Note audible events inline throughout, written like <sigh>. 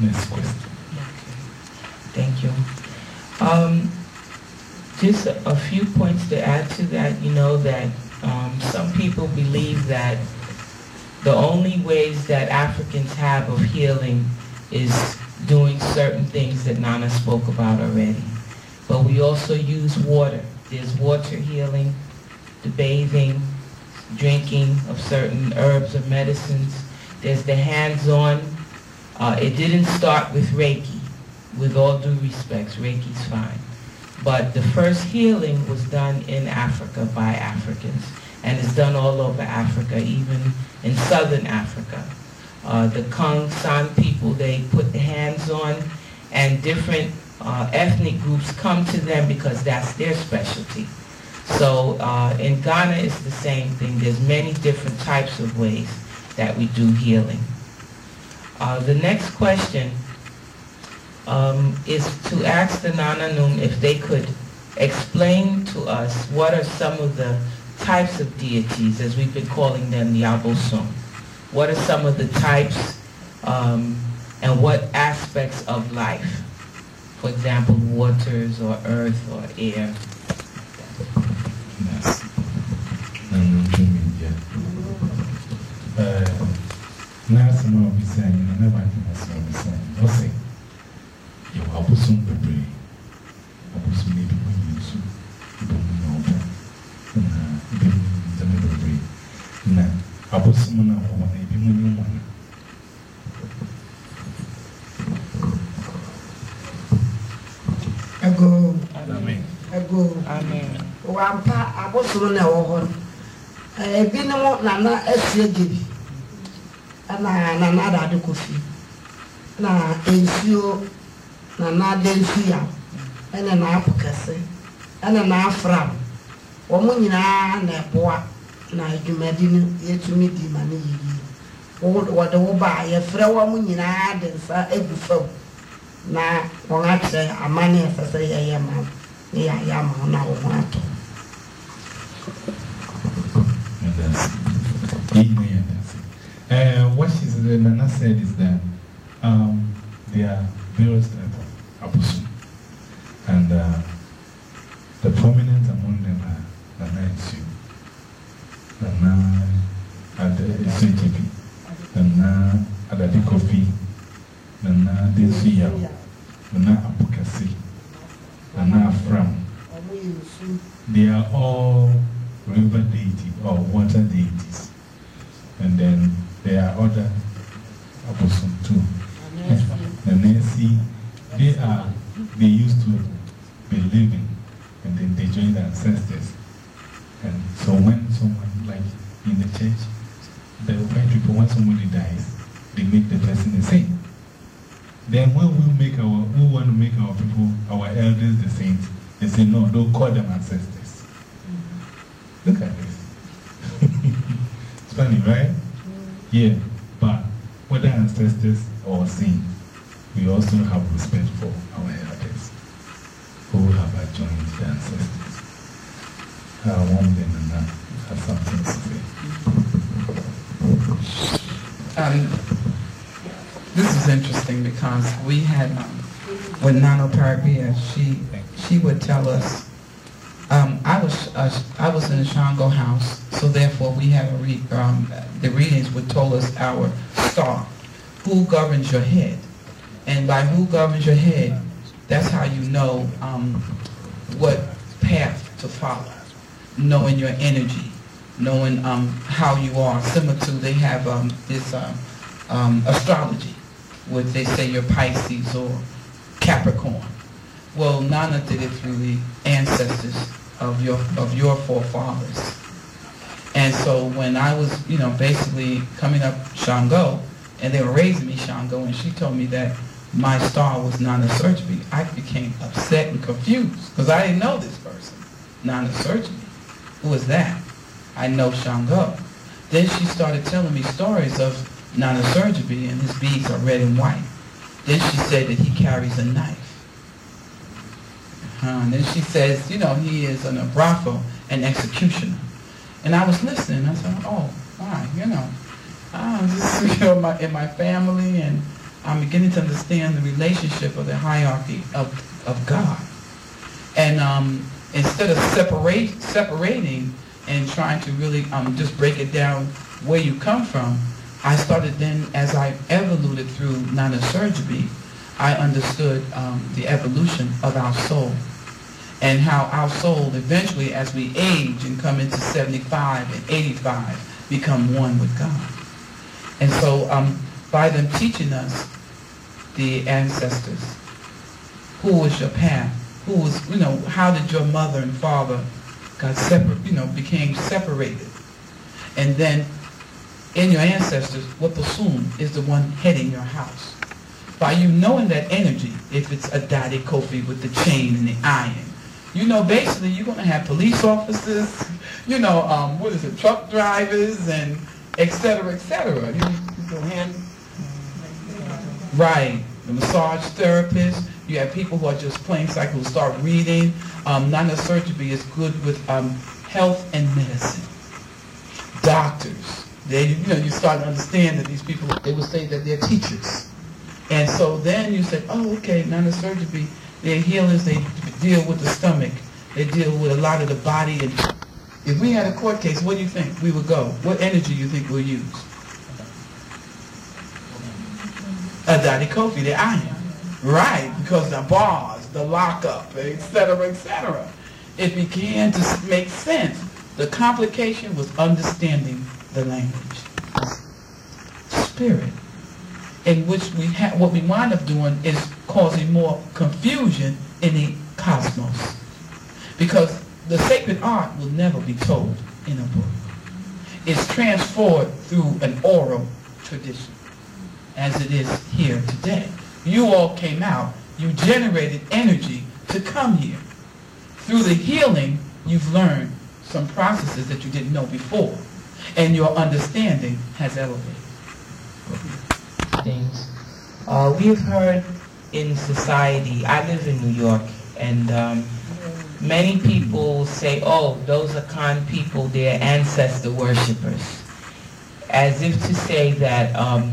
Next question. Thank you. Um, just a, few points to add to that. You know that um, some people believe that the only ways that Africans have of healing is doing certain things that Nana spoke about already. But we also use water. There's water healing, the bathing, drinking of certain herbs or medicines. There's the hands-on. Uh, it didn't start with Reiki. With all due respects, Reiki's fine. But the first healing was done in Africa by Africans. And it's done all over Africa, even in southern Africa. Uh, the Kung San people, they put the hands on, and different uh, ethnic groups come to them because that's their specialty. So uh, in Ghana, it's the same thing. There's many different types of ways that we do healing. Uh, the next question um, is to ask the Nana Num if they could explain to us what are some of the types of deities, as we've been calling them, the Abosom. What are some of the types um, and what aspects of life? For example, waters or earth or air. bebree na abosom no wɔ na ebi mu nyɛ mu ɛgo ɛgo wampa abosom na ɛwɔ hɔ no ebinom nana asie gye bi ɛna nana adade kɔ fie na nsuo nana ade nsuo ɛna n'apɔ kɛse ɛna na mu. Wɔn nyinaa na ɛboa na what she said, Nana said is that um, there are various types of abosom and uh, the prominent among them are Nana Asuo, Nana Asuo Gyebi, Nana Adade Kofi, Nana Desuya, Nana Apukasi, Nana Afram. ɔmo yɛ nsu They are all river deities or water deities. And then there are other abosom too. The Nancy, they are, they used to be living and then they join the ancestors. And so when someone, like in the church, people, when somebody dies, they make the person a saint. Then when we make our, we want to make our people, our elders the saints, they say, no, don't call them ancestors. Mm-hmm. Look at this. <laughs> it's funny, right? Mm. Yeah, but whether ancestors or saints, we also have respect for our elders who have adjoined the ancestors. I want them and have something to say. This is interesting because we had, um, with Nano Parabia, she, she would tell us, um, I was, uh, I was in the Shango house, so therefore we had a re, um, the readings would tell us our star, who governs your head. And by who governs your head, that's how you know, um, what path to follow, knowing your energy, knowing um, how you are. Similar to they have um, this um, um, astrology, where they say you're Pisces or Capricorn. Well, Nana did it through the ancestors of your of your forefathers. And so when I was, you know, basically coming up Shango, and they were raising me Shango, and she told me that my star was Nana Surgery, I became upset and confused because I didn't know this person, Nana Surgery. Who is that? I know Shango. Then she started telling me stories of Nana Surgery, and his beads are red and white. Then she said that he carries a knife. Uh, and then she says, you know, he is an abrafo, an executioner. And I was listening. I said, oh, my, you know, this is <laughs> you know, my, in my family, and I'm beginning to understand the relationship of the hierarchy of, of God. And um, instead of separate, separating and trying to really um, just break it down where you come from, I started then, as I evoluted through Nana surgery, I understood um, the evolution of our soul and how our soul eventually, as we age and come into 75 and 85, become one with God. And so um, by them teaching us the ancestors, who was your path, who was, you know, how did your mother and father got separate, you know, became separated. And then in your ancestors, what Obosom is the one heading your house. By you knowing that energy, if it's a Dade Kofi with the chain and the iron, you know basically you're going to have police officers, you know, um, what is it, truck drivers and et cetera, et cetera. You, you right, the massage therapist, you have people who are just plain psych who start reading. Um, Nana surgery is good with um, health and medicine. Doctors, they, you know, you start to understand that these people, they would say that they're teachers. And so then you say, oh, okay, Nana surgery, they're healers, they deal with the stomach. They deal with a lot of the body. And if we had a court case, what do you think we would go? What energy do you think we'll use? Dade Kofi, the iron. Right, because the bars, the lockup, et cetera, et cetera. It began to make sense. The complication was understanding the language. Spirit. In which we have, what we wind up doing is causing more confusion in the cosmos. Because the sacred art will never be told in a book. It's transferred through an oral tradition, as it is here today. You all came out, you generated energy to come here. Through the healing, you've learned some processes that you didn't know before and your understanding has elevated. Things. Uh, we've heard in society, I live in New York, and um, many people say, oh, those are con people, they're ancestor worshippers. As if to say that um,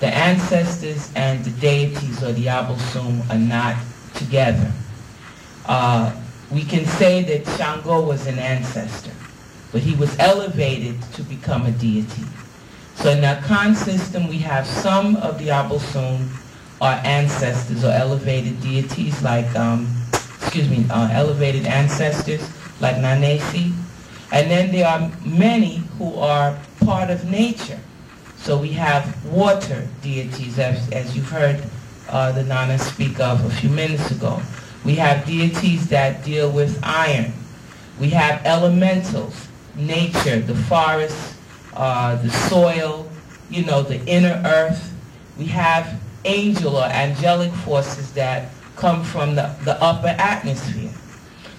the ancestors and the deities or the Abosom are not together. Uh, we can say that Shango was an ancestor but he was elevated to become a deity. So in our Khan system, we have some of the Abosom, are ancestors or elevated deities like, um, excuse me, uh, elevated ancestors like Nanesi. And then there are many who are part of nature. So we have water deities, as, as you heard uh, the Nana speak of a few minutes ago. We have deities that deal with iron. We have elementals nature, the forest, uh, the soil, you know, the inner earth. We have angel or angelic forces that come from the, the upper atmosphere.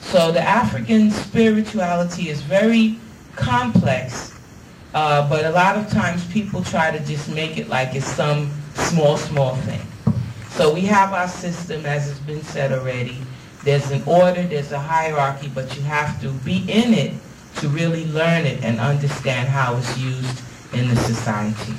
So the African spirituality is very complex, uh, but a lot of times people try to just make it like it's some small, small thing. So we have our system, as has been said already. There's an order, there's a hierarchy, but you have to be in it to really learn it and understand how it's used in the society.